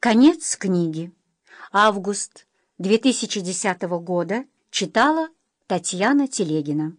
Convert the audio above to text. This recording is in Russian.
Конец книги. Август 2010 года. Читала Татьяна Телегина.